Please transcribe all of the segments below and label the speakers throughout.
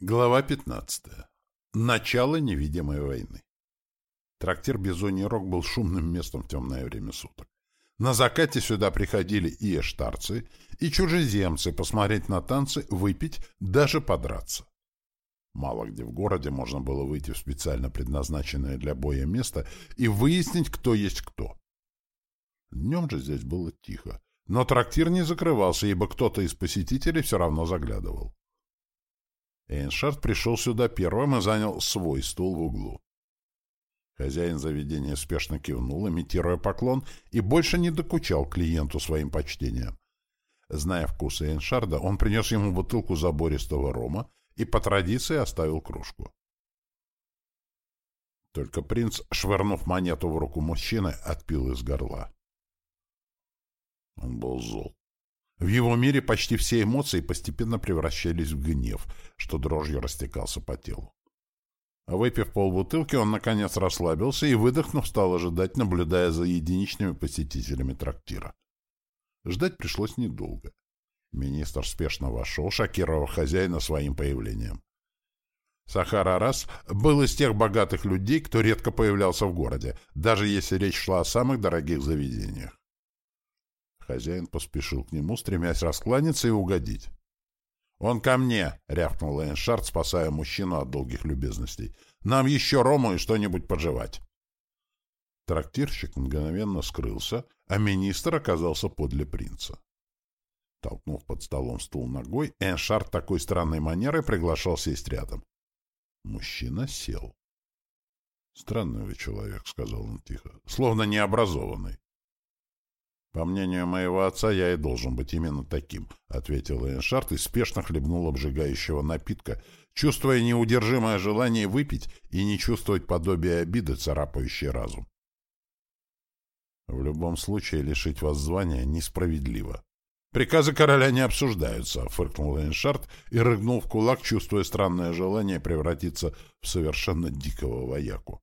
Speaker 1: Глава 15. Начало невидимой войны. Трактир «Бизоний Рог» был шумным местом в темное время суток. На закате сюда приходили и эштарцы, и чужеземцы посмотреть на танцы, выпить, даже подраться. Мало где в городе можно было выйти в специально предназначенное для боя место и выяснить, кто есть кто. Днем же здесь было тихо, но трактир не закрывался, ибо кто-то из посетителей все равно заглядывал. Эйншард пришел сюда первым и занял свой стул в углу. Хозяин заведения спешно кивнул, имитируя поклон, и больше не докучал клиенту своим почтением. Зная вкус Эйншарда, он принес ему бутылку забористого рома и по традиции оставил кружку. Только принц, швырнув монету в руку мужчины, отпил из горла. Он был зол. В его мире почти все эмоции постепенно превращались в гнев, что дрожью растекался по телу. Выпив полбутылки, он, наконец, расслабился и, выдохнув, стал ожидать, наблюдая за единичными посетителями трактира. Ждать пришлось недолго. Министр спешно вошел, шокировав хозяина своим появлением. Сахара Рас был из тех богатых людей, кто редко появлялся в городе, даже если речь шла о самых дорогих заведениях. Хозяин поспешил к нему, стремясь раскланяться и угодить. «Он ко мне!» — рявкнул Лейншард, спасая мужчину от долгих любезностей. «Нам еще рому и что-нибудь пожевать!» Трактирщик мгновенно скрылся, а министр оказался подле принца. Толкнув под столом стул ногой, Эншард такой странной манерой приглашал сесть рядом. Мужчина сел. «Странный вы человек», — сказал он тихо, — «словно необразованный». «По мнению моего отца, я и должен быть именно таким», — ответил Эйншард и спешно хлебнул обжигающего напитка, чувствуя неудержимое желание выпить и не чувствовать подобия обиды, царапающей разум. «В любом случае лишить вас звания несправедливо», «Приказы короля не обсуждаются», — фыркнул Эйншард и рыгнул в кулак, чувствуя странное желание превратиться в совершенно дикого вояку.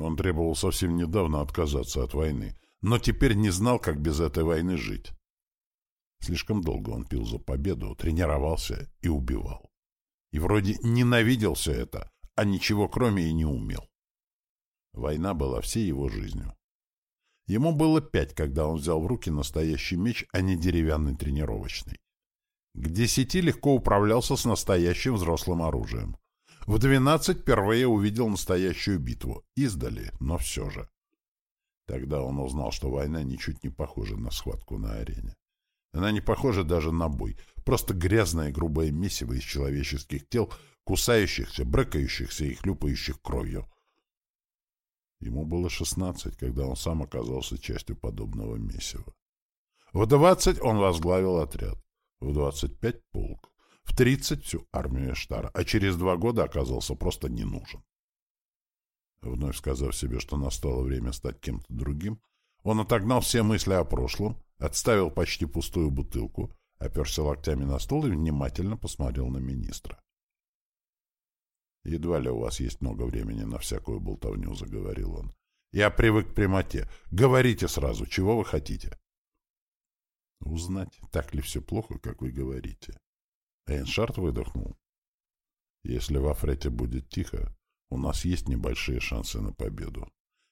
Speaker 1: Он требовал совсем недавно отказаться от войны, но теперь не знал, как без этой войны жить. Слишком долго он пил за победу, тренировался и убивал. И вроде ненавидел все это, а ничего кроме и не умел. Война была всей его жизнью. Ему было пять, когда он взял в руки настоящий меч, а не деревянный тренировочный. К десяти легко управлялся с настоящим взрослым оружием. В двенадцать впервые увидел настоящую битву. Издали, но все же. Тогда он узнал, что война ничуть не похожа на схватку на арене. Она не похожа даже на бой. Просто грязное грубое месиво из человеческих тел, кусающихся, брыкающихся и хлюпающих кровью. Ему было шестнадцать, когда он сам оказался частью подобного месива. В двадцать он возглавил отряд. В двадцать пять — полк в 30 всю армию Эштара, а через два года оказался просто не нужен. Вновь сказав себе, что настало время стать кем-то другим, он отогнал все мысли о прошлом, отставил почти пустую бутылку, оперся локтями на стол и внимательно посмотрел на министра. «Едва ли у вас есть много времени на всякую болтовню», — заговорил он. «Я привык к прямоте. Говорите сразу, чего вы хотите?» «Узнать, так ли все плохо, как вы говорите?» Эйншард выдохнул. Если в Афрете будет тихо, у нас есть небольшие шансы на победу.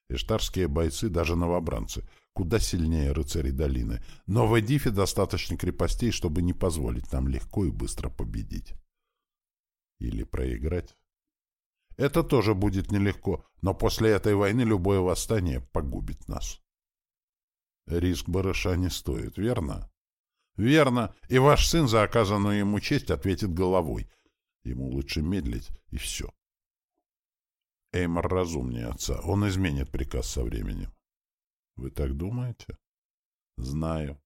Speaker 1: Эштарские бойцы, даже новобранцы, куда сильнее рыцарей долины, но в Эдифе достаточно крепостей, чтобы не позволить нам легко и быстро победить. Или проиграть. Это тоже будет нелегко, но после этой войны любое восстание погубит нас. Риск барыша не стоит, верно? Верно, и ваш сын за оказанную ему честь ответит головой. Ему лучше медлить, и все. Эймор разумнее отца. Он изменит приказ со временем. Вы так думаете? Знаю.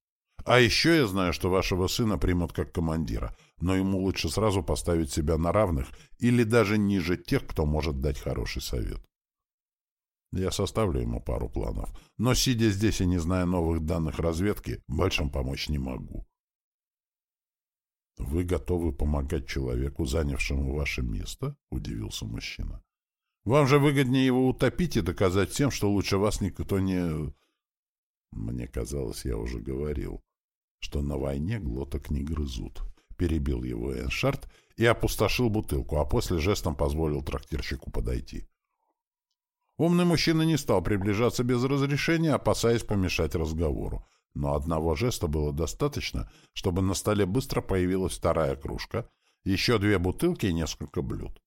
Speaker 1: А еще я знаю, что вашего сына примут как командира, но ему лучше сразу поставить себя на равных или даже ниже тех, кто может дать хороший совет. Я составлю ему пару планов, но, сидя здесь и не зная новых данных разведки, большим помочь не могу. «Вы готовы помогать человеку, занявшему ваше место?» — удивился мужчина. «Вам же выгоднее его утопить и доказать всем, что лучше вас никто не...» Мне казалось, я уже говорил. что на войне глоток не грызут. Перебил его Эншарт и опустошил бутылку, а после жестом позволил трактирщику подойти. Умный мужчина не стал приближаться без разрешения, опасаясь помешать разговору. Но одного жеста было достаточно, чтобы на столе быстро появилась вторая кружка, еще две бутылки и несколько блюд.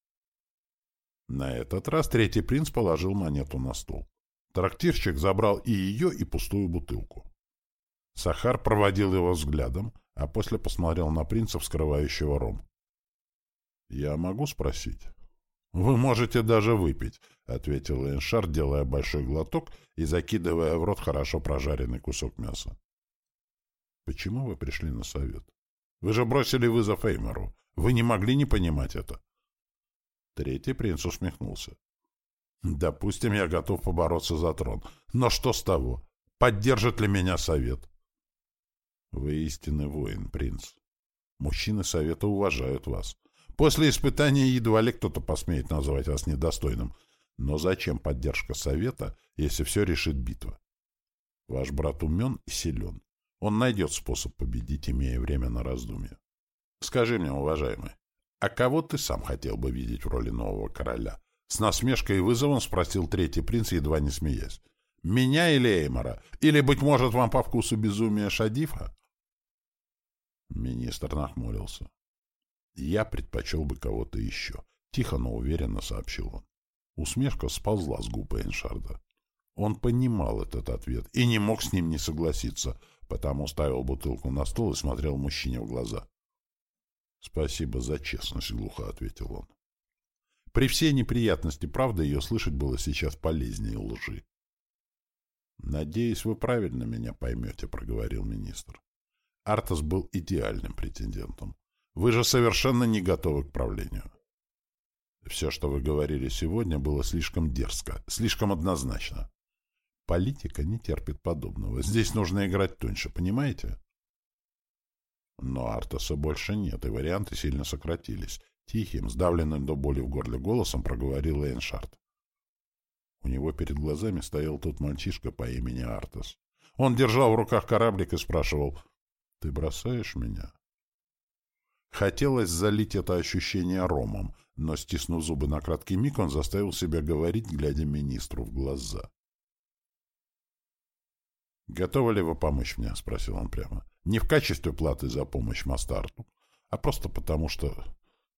Speaker 1: На этот раз третий принц положил монету на стол. Трактирщик забрал и ее, и пустую бутылку. Сахар проводил его взглядом, а после посмотрел на принца, вскрывающего ром. — Я могу спросить? — Вы можете даже выпить, — ответил Эншар, делая большой глоток и закидывая в рот хорошо прожаренный кусок мяса. — Почему вы пришли на совет? Вы же бросили вызов Эймору. Вы не могли не понимать это. Третий принц усмехнулся. — Допустим, я готов побороться за трон. Но что с того? Поддержит ли меня совет? — Вы истинный воин, принц. Мужчины совета уважают вас. После испытания едва ли кто-то посмеет назвать вас недостойным. Но зачем поддержка совета, если все решит битва? Ваш брат умен и силен. Он найдет способ победить, имея время на раздумье. Скажи мне, уважаемый, а кого ты сам хотел бы видеть в роли нового короля? С насмешкой и вызовом спросил третий принц, едва не смеясь. Меня или Эймора? Или, быть может, вам по вкусу безумия Шадифа? Министр нахмурился. «Я предпочел бы кого-то еще», — тихо, но уверенно сообщил он. Усмешка сползла с губы Эншарда. Он понимал этот ответ и не мог с ним не согласиться, потому ставил бутылку на стол и смотрел мужчине в глаза. «Спасибо за честность», — глухо ответил он. При всей неприятности правды ее слышать было сейчас полезнее лжи. «Надеюсь, вы правильно меня поймете», — проговорил министр. Артас был идеальным претендентом. Вы же совершенно не готовы к правлению. Все, что вы говорили сегодня, было слишком дерзко, слишком однозначно. Политика не терпит подобного. Здесь нужно играть тоньше, понимаете? Но Артаса больше нет, и варианты сильно сократились. Тихим, сдавленным до боли в горле голосом проговорил Эйншард. У него перед глазами стоял тот мальчишка по имени Артас. Он держал в руках кораблик и спрашивал, «Ты бросаешь меня?» Хотелось залить это ощущение ромом, но, стиснув зубы на краткий миг, он заставил себя говорить, глядя министру в глаза. «Готовы ли вы помочь мне?» — спросил он прямо. «Не в качестве платы за помощь Мастарту, а просто потому, что...»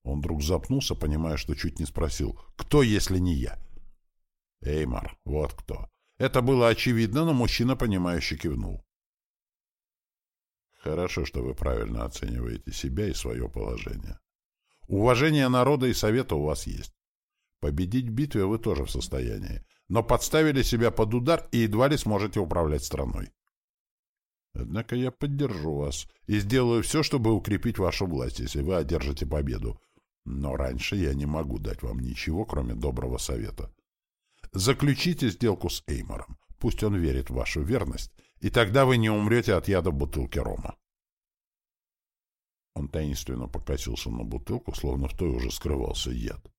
Speaker 1: Он вдруг запнулся, понимая, что чуть не спросил. «Кто, если не я?» «Эймар, вот кто». Это было очевидно, но мужчина, понимающе кивнул. Хорошо, что вы правильно оцениваете себя и свое положение. Уважение народа и совета у вас есть. Победить в битве вы тоже в состоянии, но подставили себя под удар и едва ли сможете управлять страной. Однако я поддержу вас и сделаю все, чтобы укрепить вашу власть, если вы одержите победу. Но раньше я не могу дать вам ничего, кроме доброго совета. Заключите сделку с Эймором. Пусть он верит в вашу верность, и тогда вы не умрете от яда бутылки рома. Он таинственно покосился на бутылку, словно в той уже скрывался яд.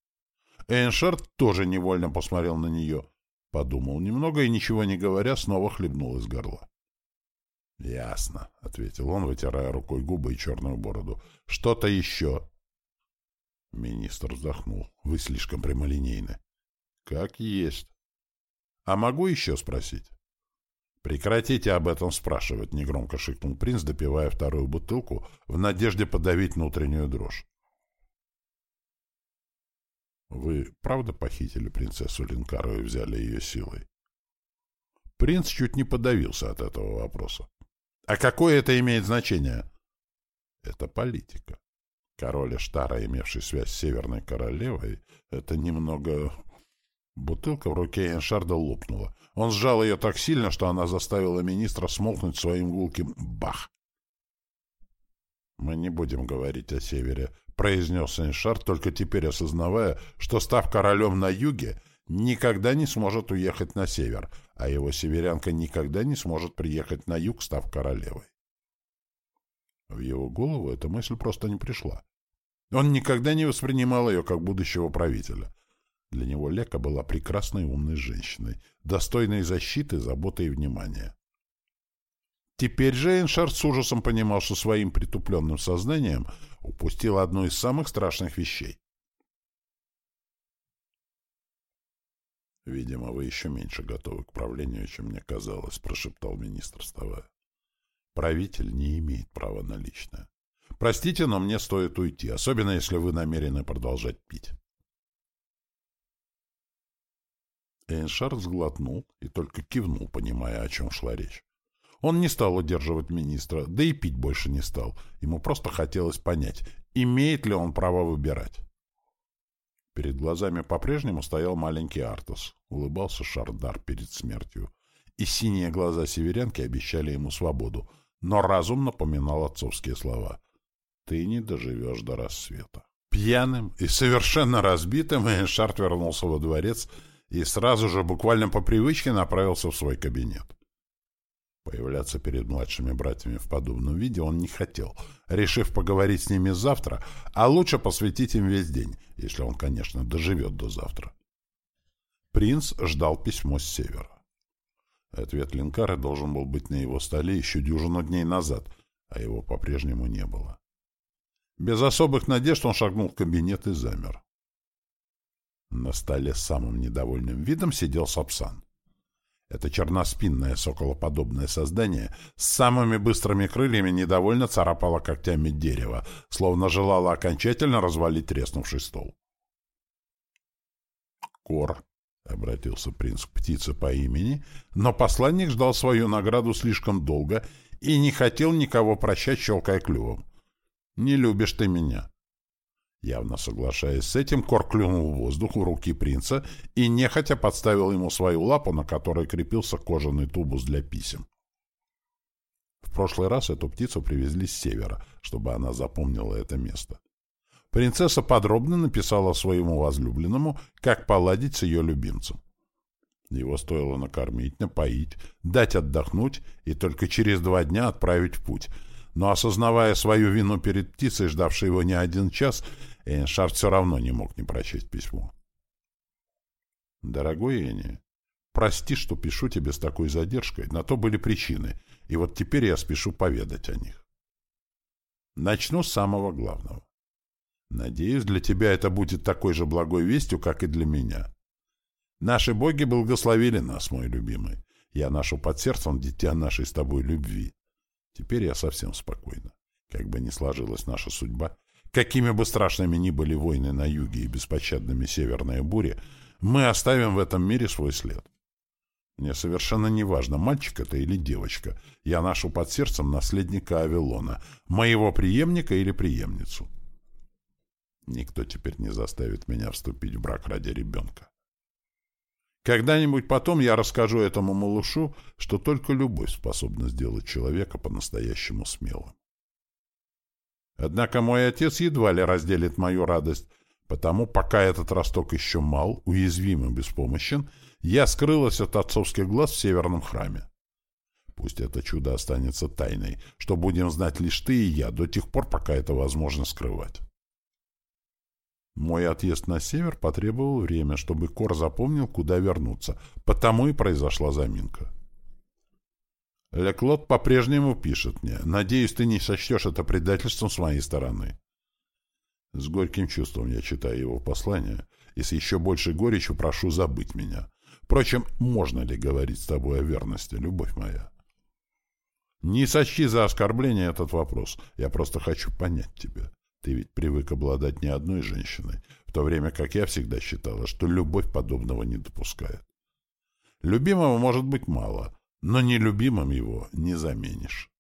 Speaker 1: Эйншард тоже невольно посмотрел на нее, подумал немного и, ничего не говоря, снова хлебнул из горла. — Ясно, — ответил он, вытирая рукой губы и черную бороду. — Что-то еще? Министр вздохнул. — Вы слишком прямолинейны. — Как есть. — А могу еще спросить? «Прекратите об этом спрашивать», — негромко шикнул принц, допивая вторую бутылку в надежде подавить внутреннюю дрожь. «Вы правда похитили принцессу Линкару и взяли ее силой?» Принц чуть не подавился от этого вопроса. «А какое это имеет значение?» «Это политика. Король Эштара, имевший связь с Северной Королевой, это немного Бутылка в руке Эншарда лопнула. Он сжал ее так сильно, что она заставила министра смолкнуть своим гулким «бах». «Мы не будем говорить о севере», — произнес Эншард, только теперь осознавая, что, став королем на юге, никогда не сможет уехать на север, а его северянка никогда не сможет приехать на юг, став королевой. В его голову эта мысль просто не пришла. Он никогда не воспринимал ее как будущего правителя. Для него Лека была прекрасной умной женщиной, достойной защиты, заботы и внимания. Теперь же Эйншард с ужасом понимал, что своим притупленным сознанием упустил одну из самых страшных вещей. «Видимо, вы еще меньше готовы к правлению, чем мне казалось», — прошептал министр, вставая. «Правитель не имеет права на личное. Простите, но мне стоит уйти, особенно если вы намерены продолжать пить». Эйншард сглотнул и только кивнул, понимая, о чем шла речь. Он не стал удерживать министра, да и пить больше не стал. Ему просто хотелось понять, имеет ли он право выбирать. Перед глазами по-прежнему стоял маленький Артус. Улыбался Шардар перед смертью. И синие глаза северянки обещали ему свободу. Но разум напоминал отцовские слова. «Ты не доживешь до рассвета». Пьяным и совершенно разбитым Эйншард вернулся во дворец и сразу же, буквально по привычке, направился в свой кабинет. Появляться перед младшими братьями в подобном виде он не хотел, решив поговорить с ними завтра, а лучше посвятить им весь день, если он, конечно, доживет до завтра. Принц ждал письмо с севера. Ответ Линкара должен был быть на его столе еще дюжину дней назад, а его по-прежнему не было. Без особых надежд он шагнул в кабинет и замер. На столе с самым недовольным видом сидел Сапсан. Это черноспинное соколоподобное создание с самыми быстрыми крыльями недовольно царапало когтями дерево, словно желало окончательно развалить треснувший стол. «Кор», — обратился принц к птице по имени, но посланник ждал свою награду слишком долго и не хотел никого прощать, щелкая клювом. «Не любишь ты меня». Явно соглашаясь с этим, Кор клюнул в воздух у руки принца и нехотя подставил ему свою лапу, на которой крепился кожаный тубус для писем. В прошлый раз эту птицу привезли с севера, чтобы она запомнила это место. Принцесса подробно написала своему возлюбленному, как поладить с ее любимцем. Его стоило накормить, напоить, дать отдохнуть и только через два дня отправить в путь. Но, осознавая свою вину перед птицей, ждавшей его не один час, Эйншард все равно не мог не прочесть письмо. «Дорогой Энни, прости, что пишу тебе с такой задержкой, на то были причины, и вот теперь я спешу поведать о них. Начну с самого главного. Надеюсь, для тебя это будет такой же благой вестью, как и для меня. Наши боги благословили нас, мой любимый. Я ношу под сердцем дитя нашей с тобой любви. Теперь я совсем спокойна. Как бы ни сложилась наша судьба, Какими бы страшными ни были войны на юге и беспощадными северные бури, мы оставим в этом мире свой след. Мне совершенно не важно, мальчик это или девочка. Я ношу под сердцем наследника Авилона, моего преемника или преемницу. Никто теперь не заставит меня вступить в брак ради ребенка. Когда-нибудь потом я расскажу этому малышу, что только любовь способна сделать человека по-настоящему смелым. Однако мой отец едва ли разделит мою радость, потому пока этот росток еще мал, уязвим и беспомощен, я скрылась от отцовских глаз в северном храме. Пусть это чудо останется тайной, что будем знать лишь ты и я до тех пор, пока это возможно скрывать. Мой отъезд на север потребовал время, чтобы Кор запомнил, куда вернуться, потому и произошла заминка. Леклот по-прежнему пишет мне. Надеюсь, ты не сочтешь это предательством с моей стороны. С горьким чувством я читаю его послание, и с еще большей горечью прошу забыть меня. Впрочем, можно ли говорить с тобой о верности, любовь моя? Не сочти за оскорбление этот вопрос. Я просто хочу понять тебя. Ты ведь привык обладать не одной женщиной, в то время как я всегда считала, что любовь подобного не допускает. Любимого может быть мало, но нелюбимым его не заменишь.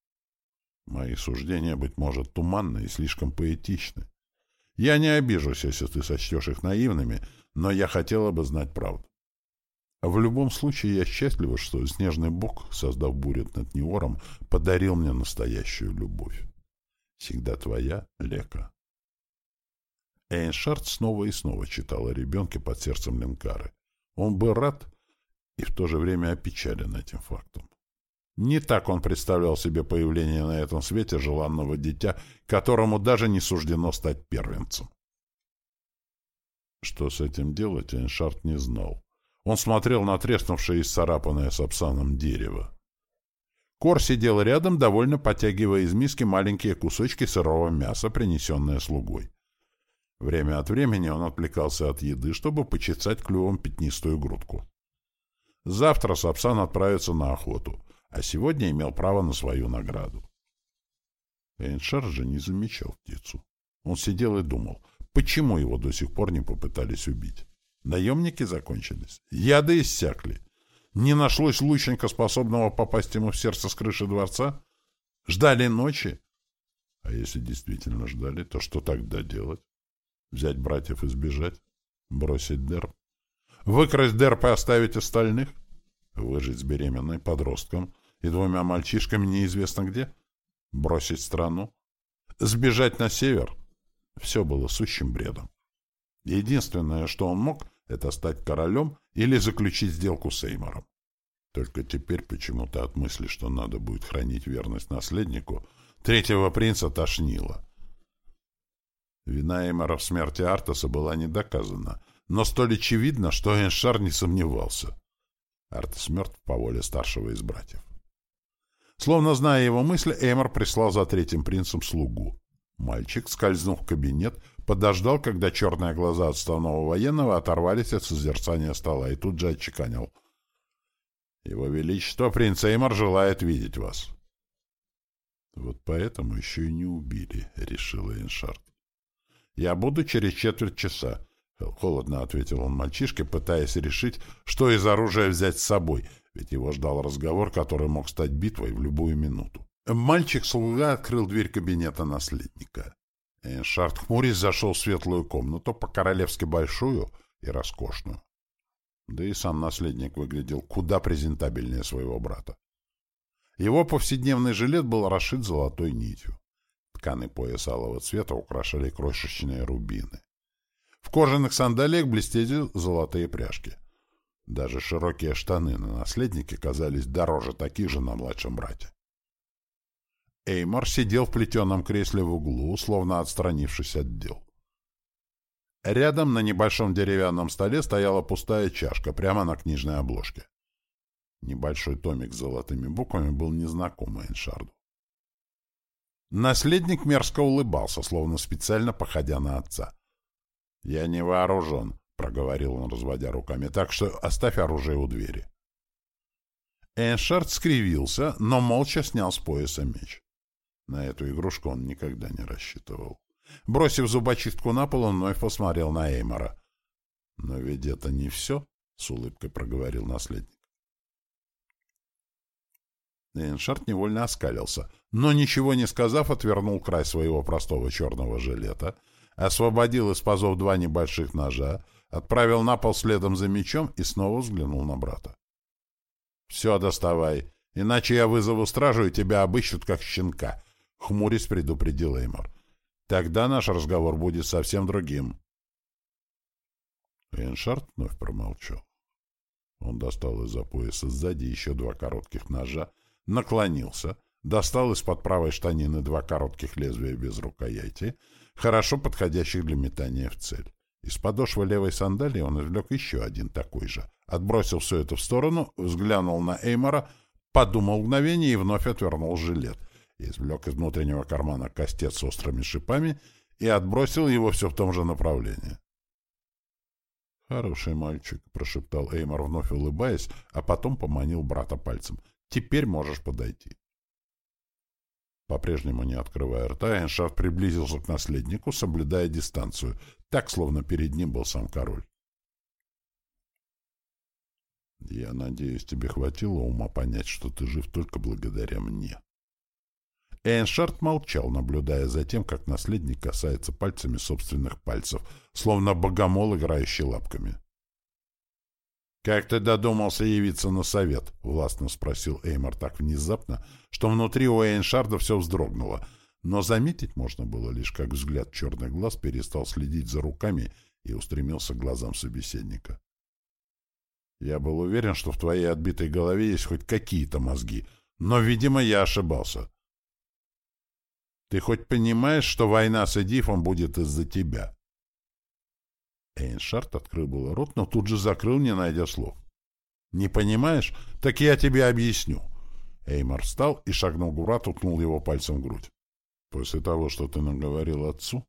Speaker 1: Мои суждения, быть может, туманны и слишком поэтичны. Я не обижусь, если ты сочтешь их наивными, но я хотела бы знать правду. В любом случае, я счастлива, что снежный бог, создав бурю над Неором, подарил мне настоящую любовь. Всегда твоя, Лека. Эйншард снова и снова читал о ребенке под сердцем Ленкары. Он был рад, и в то же время опечален этим фактом. Не так он представлял себе появление на этом свете желанного дитя, которому даже не суждено стать первенцем. Что с этим делать, Эйншард не знал. Он смотрел на треснувшее и сцарапанное сапсаном дерево. Кор сидел рядом, довольно потягивая из миски маленькие кусочки сырого мяса, принесенные слугой. Время от времени он отвлекался от еды, чтобы почесать клювом пятнистую грудку. Завтра Сапсан отправится на охоту, а сегодня имел право на свою награду. Эйншар же не замечал птицу. Он сидел и думал, почему его до сих пор не попытались убить. Наемники закончились, яды иссякли. Не нашлось лучника, способного попасть ему в сердце с крыши дворца? Ждали ночи? А если действительно ждали, то что тогда делать? Взять братьев и сбежать? Бросить дерб? Выкрасть дерб и оставить остальных? Выжить с беременной подростком и двумя мальчишками неизвестно где? Бросить страну? Сбежать на север? Все было сущим бредом. Единственное, что он мог, это стать королем или заключить сделку с Эймором. Только теперь почему-то от мысли, что надо будет хранить верность наследнику, третьего принца тошнило. Вина Эймора в смерти Артаса была не доказана, но столь очевидно, что Эншар не сомневался. Артас мертв по воле старшего из братьев. Словно зная его мысли, Эймор прислал за третьим принцем слугу. Мальчик, скользнув в кабинет, подождал, когда черные глаза отставного военного оторвались от созерцания стола, и тут же отчеканил. «Его Величество, принц Эймор, желает видеть вас». «Вот поэтому еще и не убили», — решила Эншард. «Я буду через четверть часа», — холодно ответил он мальчишке, пытаясь решить, что из оружия взять с собой, ведь его ждал разговор, который мог стать битвой в любую минуту. Мальчик-слуга открыл дверь кабинета наследника. Шарт хмурясь зашел в светлую комнату, по-королевски большую и роскошную. Да и сам наследник выглядел куда презентабельнее своего брата. Его повседневный жилет был расшит золотой нитью. Тканый пояс алого цвета украшали крошечные рубины. В кожаных сандалиях блестели золотые пряжки. Даже широкие штаны на наследнике казались дороже таких же на младшем брате. Эймор сидел в плетеном кресле в углу, словно отстранившись от дел. Рядом на небольшом деревянном столе стояла пустая чашка прямо на книжной обложке. Небольшой томик с золотыми буквами был незнаком Эйншарду. Наследник мерзко улыбался, словно специально походя на отца. «Я не вооружен», — проговорил он, разводя руками, — «так что оставь оружие у двери». Эйншард скривился, но молча снял с пояса меч. На эту игрушку он никогда не рассчитывал. Бросив зубочистку на пол, он вновь посмотрел на Эймора. «Но ведь это не все», — с улыбкой проговорил наследник. Эйншард невольно оскалился, но, ничего не сказав, отвернул край своего простого черного жилета, освободил из пазов два небольших ножа, отправил на пол следом за мечом и снова взглянул на брата. «Все доставай, иначе я вызову стражу, и тебя обыщут как щенка», — хмурясь предупредил Эймор. «Тогда наш разговор будет совсем другим». Эйншард вновь промолчал. Он достал из-за пояса сзади еще два коротких ножа, наклонился, достал из-под правой штанины два коротких лезвия без рукояти, хорошо подходящих для метания в цель. Из подошвы левой сандалии он извлек еще один такой же, отбросил все это в сторону, взглянул на Эймора, подумал мгновение и вновь отвернул жилет — извлек из внутреннего кармана костец с острыми шипами и отбросил его все в том же направлении. «Хороший мальчик», — прошептал Эймор, вновь улыбаясь, а потом поманил брата пальцем. «Теперь можешь подойти». По-прежнему не открывая рта, Эншафт приблизился к наследнику, соблюдая дистанцию, так, словно перед ним был сам король. «Я надеюсь, тебе хватило ума понять, что ты жив только благодаря мне», Эйншард молчал, наблюдая за тем, как наследник касается пальцами собственных пальцев, словно богомол, играющий лапками. «Как ты додумался явиться на совет?» — властно спросил Эймор так внезапно, что внутри у Эйншарда все вздрогнуло, но заметить можно было лишь, как взгляд черных глаз перестал следить за руками и устремился к глазам собеседника. «Я был уверен, что в твоей отбитой голове есть хоть какие-то мозги, но, видимо, я ошибался». Ты хоть понимаешь, что война с Эдифом будет из-за тебя?» Эйншард открыл было рот, но тут же закрыл, не найдя слов. «Не понимаешь? Так я тебе объясню». Эймар встал и шагнул к брату, ткнул его пальцем в грудь. «После того, что ты наговорил отцу,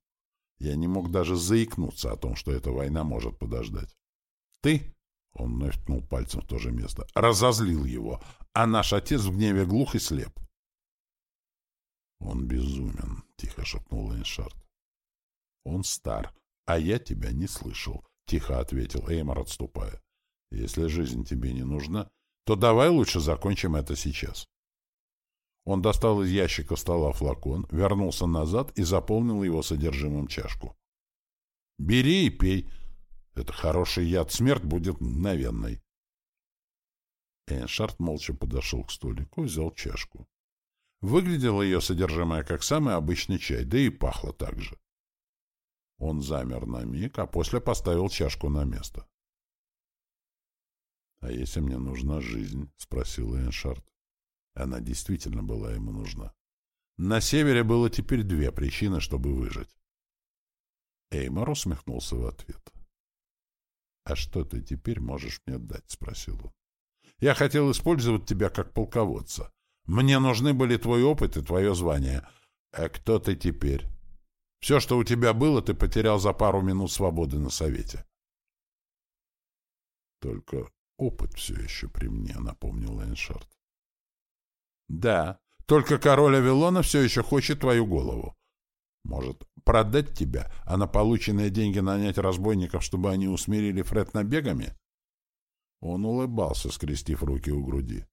Speaker 1: я не мог даже заикнуться о том, что эта война может подождать. Ты, — он вновь ткнул пальцем в то же место, — разозлил его, а наш отец в гневе глух и слеп. «Он безумен», — тихо шепнул Эйншард. «Он стар, а я тебя не слышал», — тихо ответил Эймор, отступая. «Если жизнь тебе не нужна, то давай лучше закончим это сейчас». Он достал из ящика стола флакон, вернулся назад и заполнил его содержимым чашку. «Бери и пей. Это хороший яд, смерть будет мгновенной». Эйншард молча подошел к столику, взял чашку. Выглядело ее содержимое как самый обычный чай, да и пахло так же. Он замер на миг, а после поставил чашку на место. — А если мне нужна жизнь? — спросил Эйншард. Она действительно была ему нужна. На севере было теперь две причины, чтобы выжить. Эймор усмехнулся в ответ. «А что ты теперь можешь мне дать?» — спросил он. «Я хотел использовать тебя как полководца. Мне нужны были твой опыт и твое звание. А кто ты теперь? Все, что у тебя было, ты потерял за пару минут свободы на совете». «Только опыт все еще при мне», — напомнил Эйншард. Да, только король Авилона все еще хочет твою голову. Может, продать тебя, а на полученные деньги нанять разбойников, чтобы они усмирили Фред набегами? Он улыбался, скрестив руки у груди.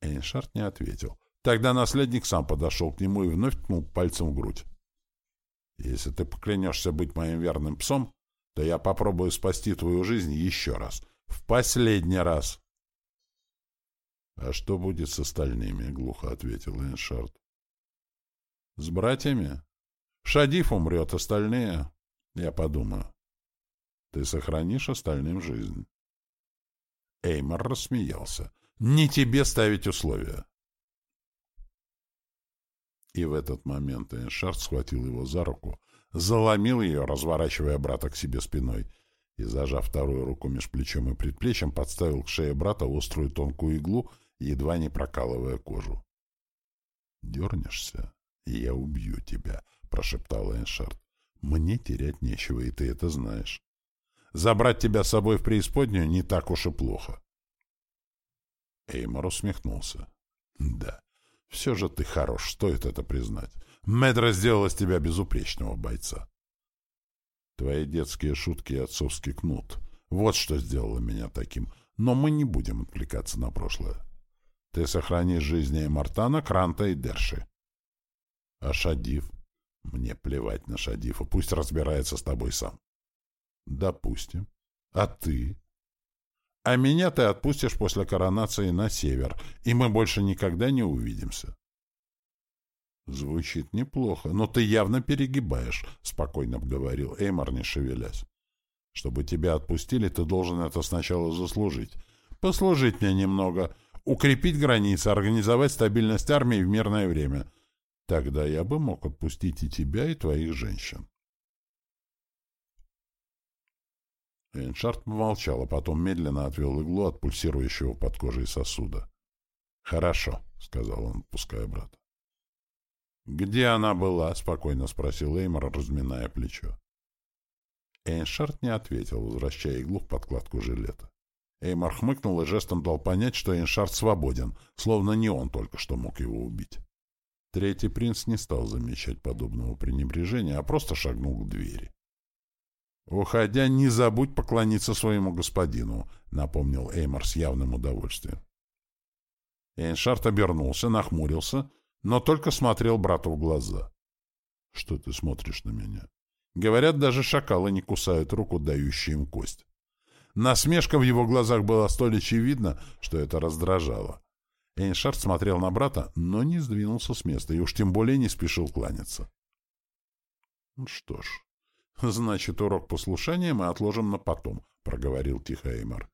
Speaker 1: Эйншард не ответил. Тогда наследник сам подошел к нему и вновь ткнул пальцем в грудь. «Если ты поклянешься быть моим верным псом, то я попробую спасти твою жизнь еще раз. В последний раз!» «А что будет с остальными?» — глухо ответил Эншард. «С братьями? Шадиф умрет, остальные...» «Я подумаю. Ты сохранишь остальным жизнь». Эймор рассмеялся. «Не тебе ставить условия». И в этот момент Эншард схватил его за руку, заломил ее, разворачивая брата к себе спиной, и, зажав вторую руку меж плечом и предплечьем, подставил к шее брата острую тонкую иглу — едва не прокалывая кожу. «Дернешься, и я убью тебя», — прошептал Эйншард. «Мне терять нечего, и ты это знаешь. Забрать тебя с собой в преисподнюю не так уж и плохо». Эймор усмехнулся. «Да, все же ты хорош, стоит это признать. Медра сделала из тебя безупречного бойца». «Твои детские шутки и отцовский кнут. Вот что сделало меня таким. Но мы не будем отвлекаться на прошлое. Ты сохранишь жизни Мартана, Кранта и Дерши. А Шадив? Мне плевать на Шадифа, пусть разбирается с тобой сам. Допустим. А ты? А меня ты отпустишь после коронации на север, и мы больше никогда не увидимся. Звучит неплохо, но ты явно перегибаешь, — спокойно говорил Эймор, не шевелясь. Чтобы тебя отпустили, ты должен это сначала заслужить. Послужить мне немного, укрепить границы, организовать стабильность армии в мирное время. Тогда я бы мог отпустить и тебя, и твоих женщин. Эйншард помолчал, а потом медленно отвел иглу от пульсирующего под кожей сосуда. «Хорошо», — сказал он, отпуская брата. «Где она была?» — спокойно спросил Эймор, разминая плечо. Эйншард не ответил, возвращая иглу в подкладку жилета. Эймар хмыкнул и жестом дал понять, что Эншард свободен, словно не он только что мог его убить. Третий принц не стал замечать подобного пренебрежения, а просто шагнул к двери. «Уходя, не забудь поклониться своему господину», — напомнил Эймар с явным удовольствием. Эйншард обернулся, нахмурился, но только смотрел брату в глаза. «Что ты смотришь на меня?» Говорят, даже шакалы не кусают руку, дающую им кость. Насмешка в его глазах была столь очевидна, что это раздражало. Эйншард смотрел на брата, но не сдвинулся с места и уж тем более не спешил кланяться. «Ну что ж, значит, урок послушания мы отложим на потом», — проговорил тихо Эймар.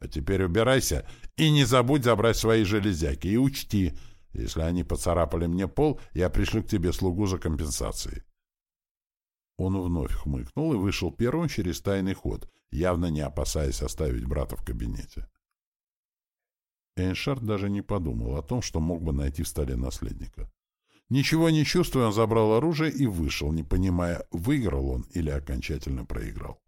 Speaker 1: «А теперь убирайся и не забудь забрать свои железяки. И учти, если они поцарапали мне пол, я пришлю к тебе слугу за компенсацией». Он вновь хмыкнул и вышел первым через тайный ход, явно не опасаясь оставить брата в кабинете. Эйншард даже не подумал о том, что мог бы найти в столе наследника. Ничего не чувствуя, он забрал оружие и вышел, не понимая, выиграл он или окончательно проиграл.